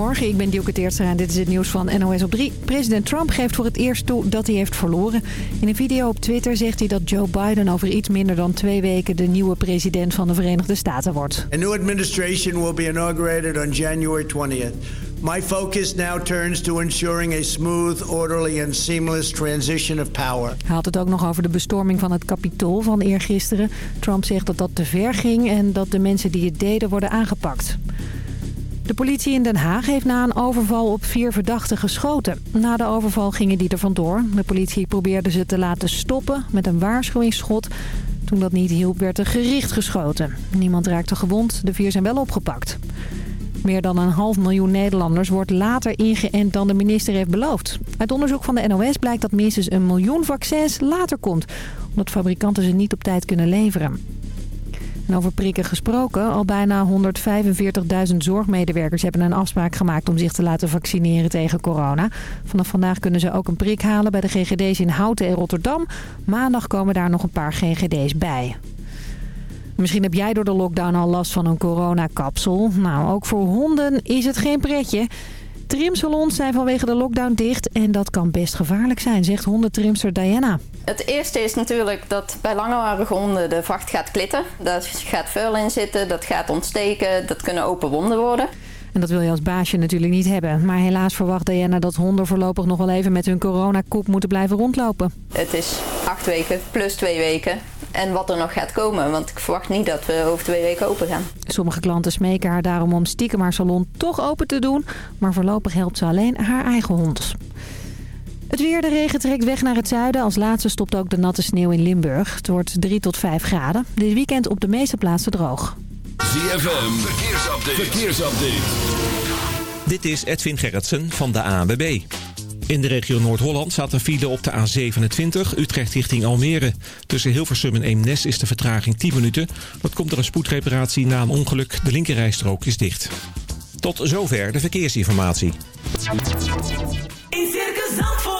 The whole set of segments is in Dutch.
Goedemorgen, ik ben Dielke Teertstra en dit is het nieuws van NOS op 3. President Trump geeft voor het eerst toe dat hij heeft verloren. In een video op Twitter zegt hij dat Joe Biden over iets minder dan twee weken de nieuwe president van de Verenigde Staten wordt. A new administration will be inaugurated on January 20th. My focus now turns to ensuring a smooth, orderly and seamless transition of power. Hij had het ook nog over de bestorming van het Capitool van eergisteren. Trump zegt dat dat te ver ging en dat de mensen die het deden worden aangepakt. De politie in Den Haag heeft na een overval op vier verdachten geschoten. Na de overval gingen die er vandoor. De politie probeerde ze te laten stoppen met een waarschuwingsschot. Toen dat niet hielp werd er gericht geschoten. Niemand raakte gewond, de vier zijn wel opgepakt. Meer dan een half miljoen Nederlanders wordt later ingeënt dan de minister heeft beloofd. Uit onderzoek van de NOS blijkt dat minstens een miljoen vaccins later komt... omdat fabrikanten ze niet op tijd kunnen leveren. Over prikken gesproken, al bijna 145.000 zorgmedewerkers hebben een afspraak gemaakt om zich te laten vaccineren tegen corona. Vanaf vandaag kunnen ze ook een prik halen bij de GGD's in Houten en Rotterdam. Maandag komen daar nog een paar GGD's bij. Misschien heb jij door de lockdown al last van een coronakapsel. Nou, ook voor honden is het geen pretje. Trimsalons zijn vanwege de lockdown dicht en dat kan best gevaarlijk zijn, zegt hondentrimster Diana. Het eerste is natuurlijk dat bij langharige honden de vacht gaat klitten. Daar gaat vuil in zitten, dat gaat ontsteken, dat kunnen open wonden worden. En dat wil je als baasje natuurlijk niet hebben. Maar helaas verwacht Diana dat honden voorlopig nog wel even met hun coronakoek moeten blijven rondlopen. Het is acht weken plus twee weken. En wat er nog gaat komen, want ik verwacht niet dat we over twee weken open gaan. Sommige klanten smeken haar daarom om stiekem haar salon toch open te doen. Maar voorlopig helpt ze alleen haar eigen hond. Het weer, de regen trekt weg naar het zuiden. Als laatste stopt ook de natte sneeuw in Limburg. Het wordt 3 tot 5 graden. Dit weekend op de meeste plaatsen droog. ZFM, verkeersupdate. verkeersupdate. Dit is Edwin Gerritsen van de ANWB. In de regio Noord-Holland staat een file op de A27 Utrecht richting Almere. Tussen Hilversum en Eemnes is de vertraging 10 minuten. Dat komt door een spoedreparatie na een ongeluk. De linkerrijstrook is dicht. Tot zover de verkeersinformatie. In Circus Zandvoort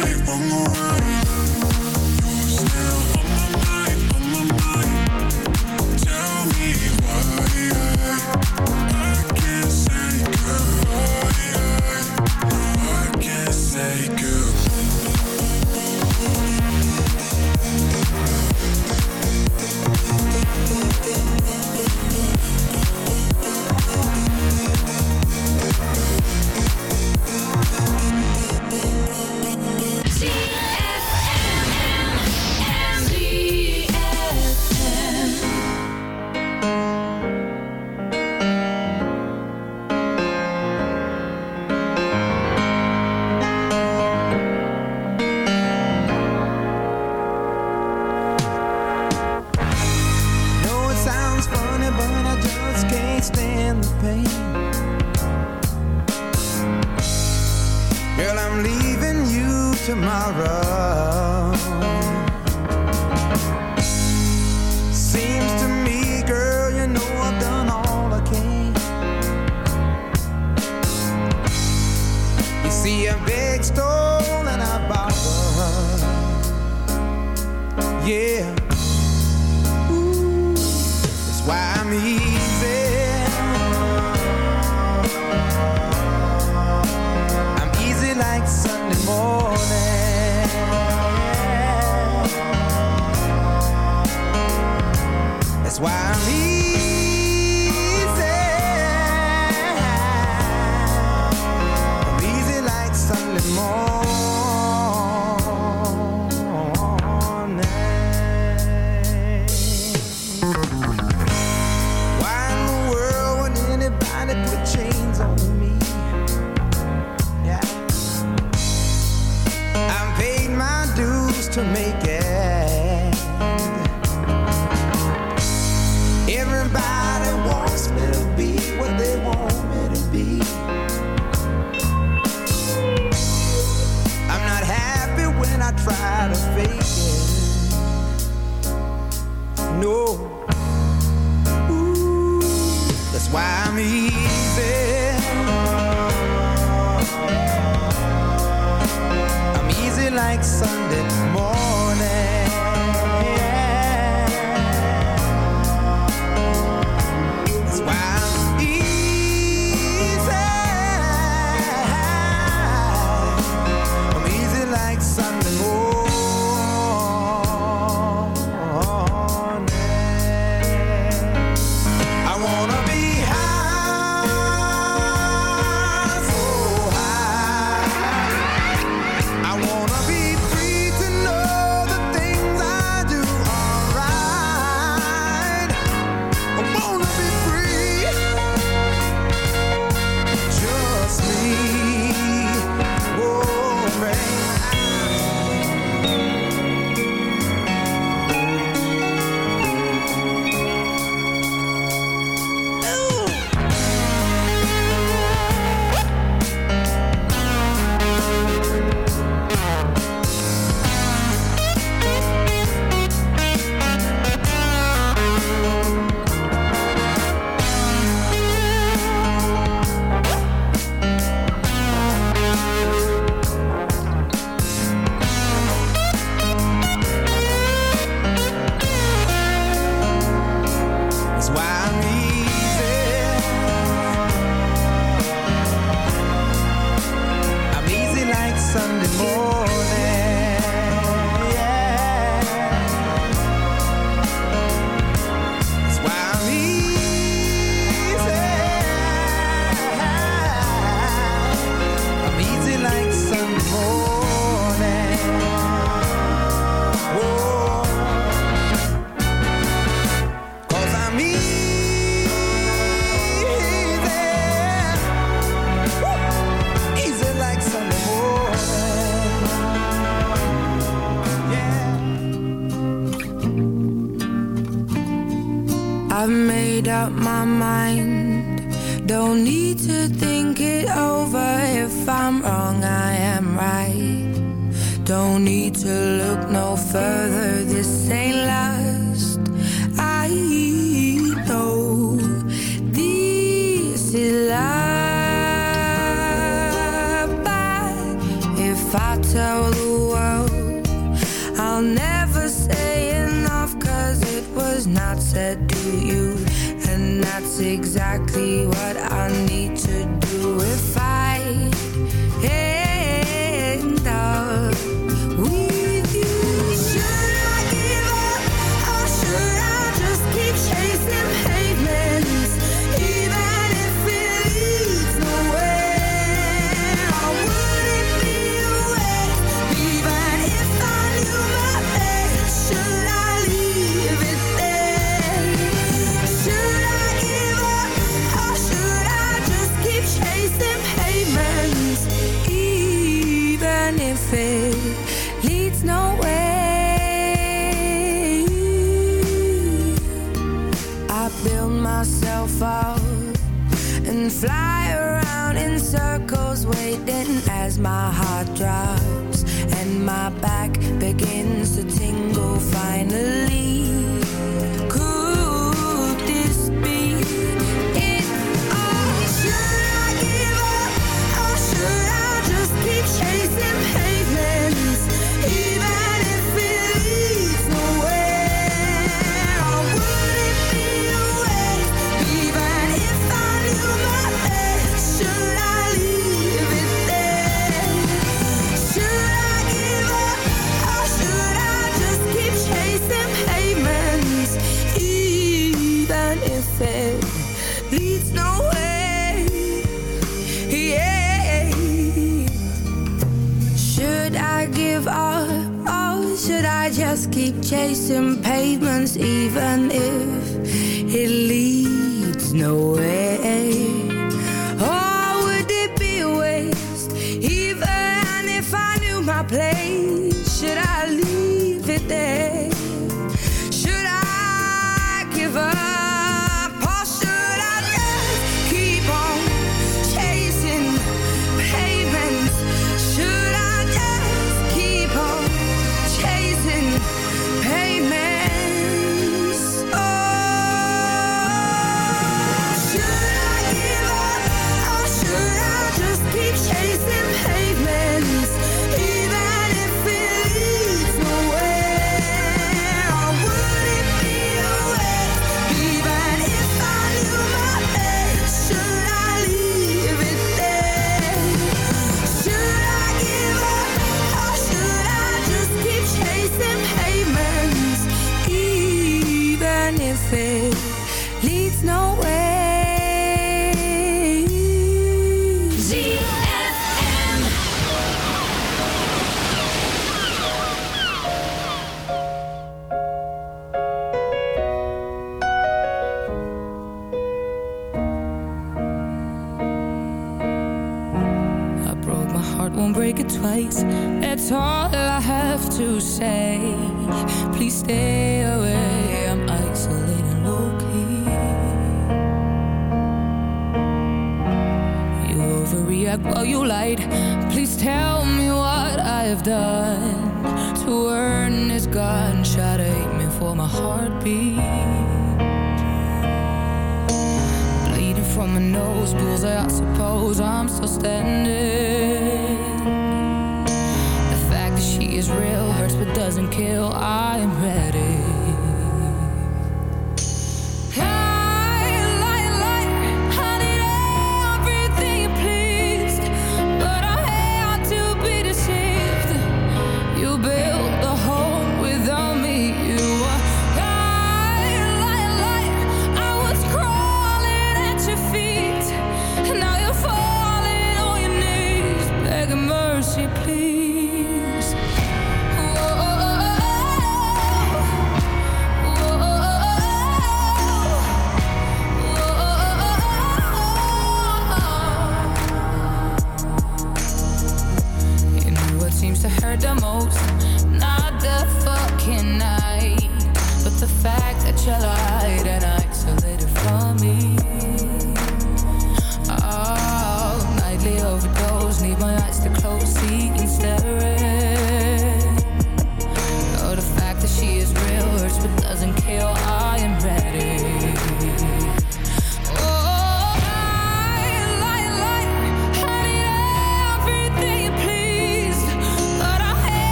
money, one more money.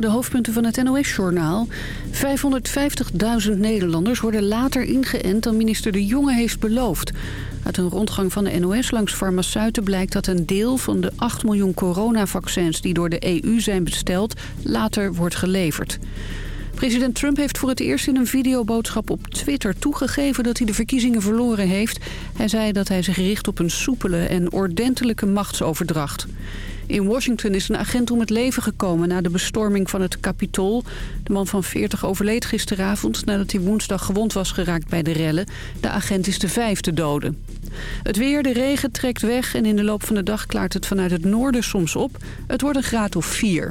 De hoofdpunten van het NOS-journaal. 550.000 Nederlanders worden later ingeënt dan minister De Jonge heeft beloofd. Uit een rondgang van de NOS langs farmaceuten blijkt dat een deel van de 8 miljoen coronavaccins... die door de EU zijn besteld, later wordt geleverd. President Trump heeft voor het eerst in een videoboodschap op Twitter toegegeven dat hij de verkiezingen verloren heeft. Hij zei dat hij zich richt op een soepele en ordentelijke machtsoverdracht. In Washington is een agent om het leven gekomen na de bestorming van het Capitool. De man van 40 overleed gisteravond nadat hij woensdag gewond was geraakt bij de rellen. De agent is de vijfde dode. Het weer, de regen trekt weg en in de loop van de dag klaart het vanuit het noorden soms op. Het wordt een graad of 4.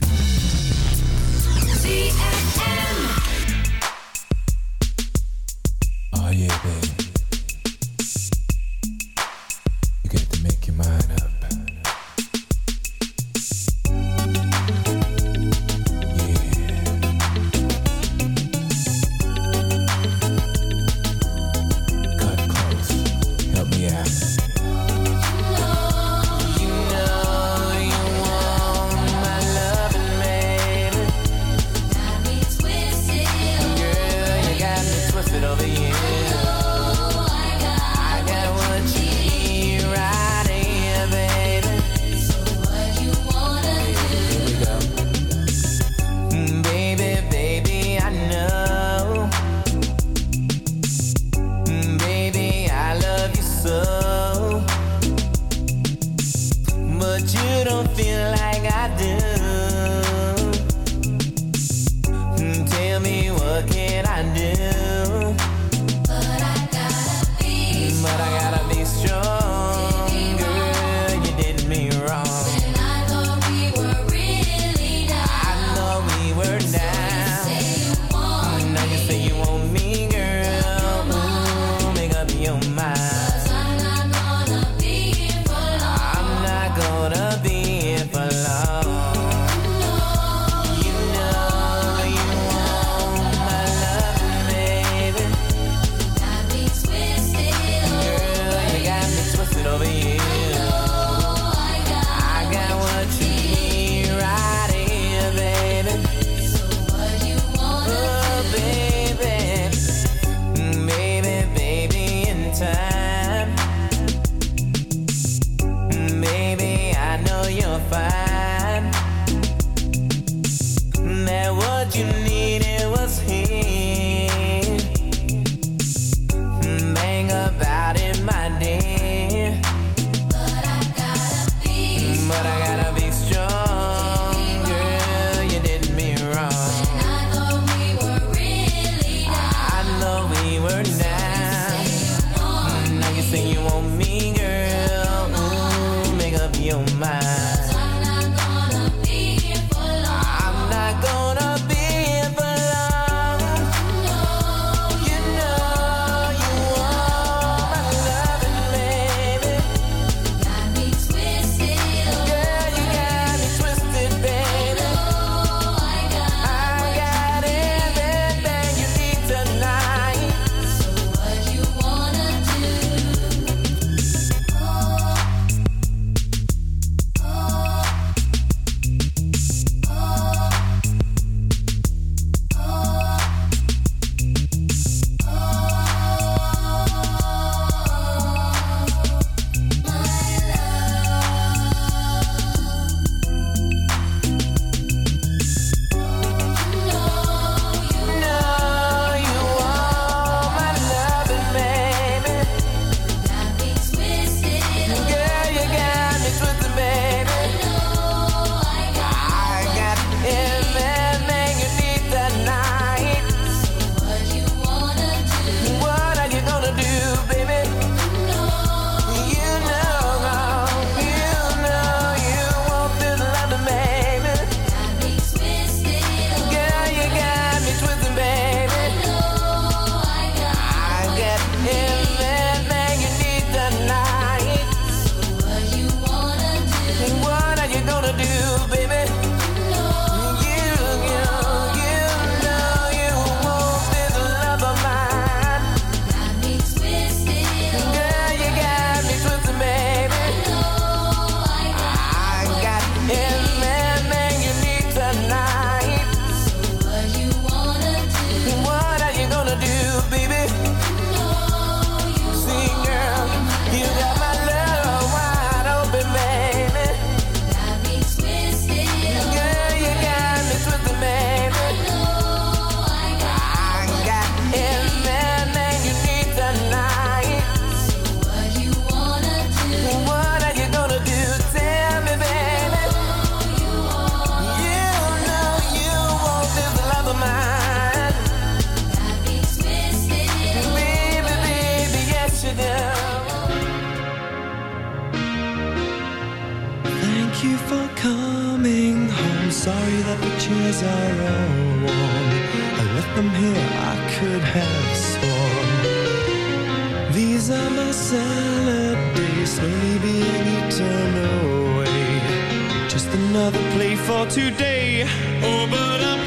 Another play for today. Oh, but I'm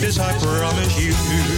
this I promise you.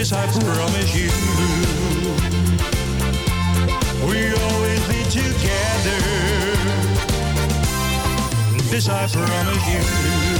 This I promise you. We always be together. This I promise you.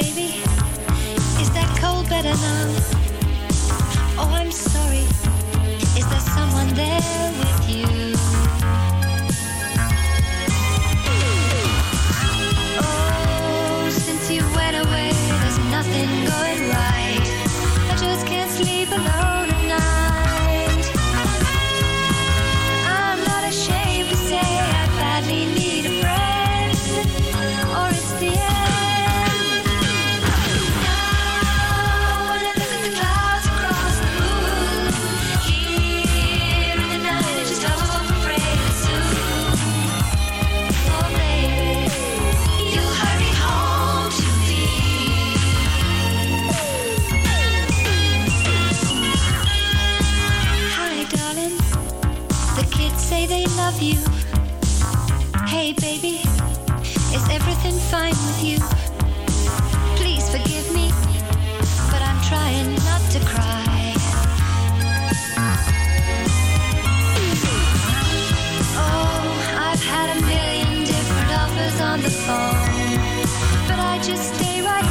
baby. Is that cold better now? Oh, I'm sorry. Is there someone there with you? love you. Hey, baby, is everything fine with you? Please forgive me, but I'm trying not to cry. Oh, I've had a million different offers on the phone, but I just stay right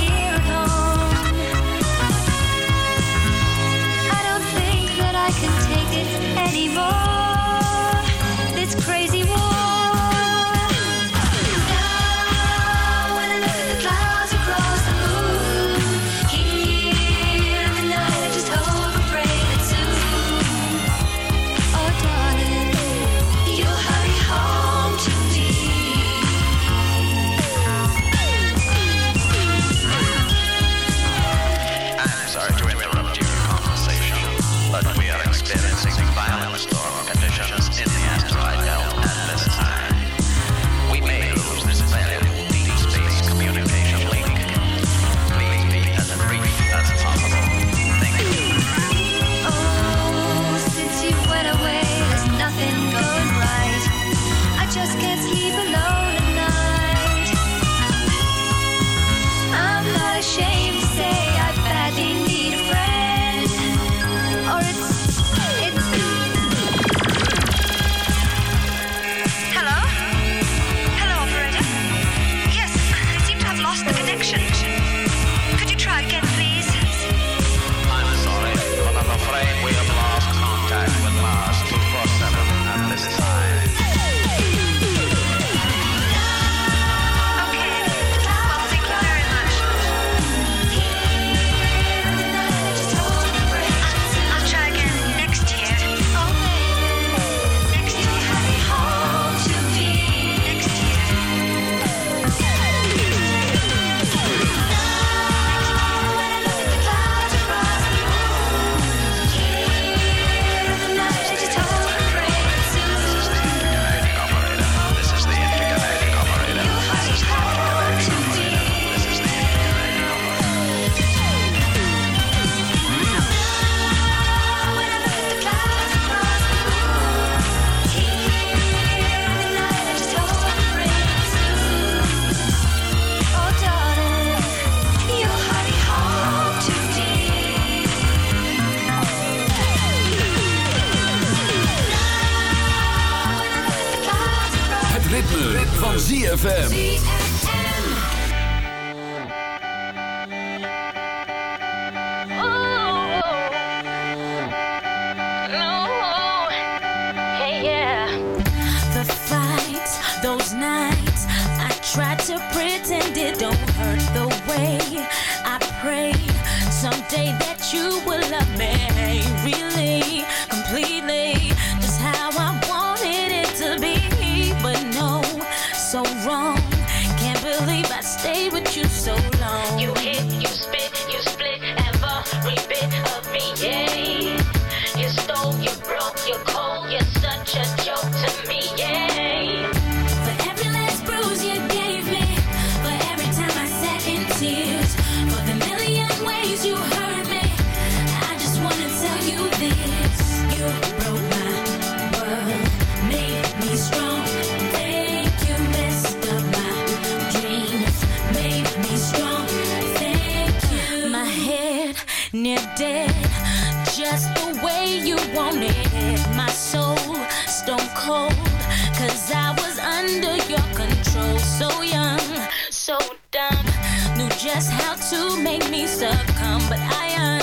just how to make me succumb, but I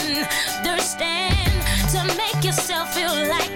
understand to make yourself feel like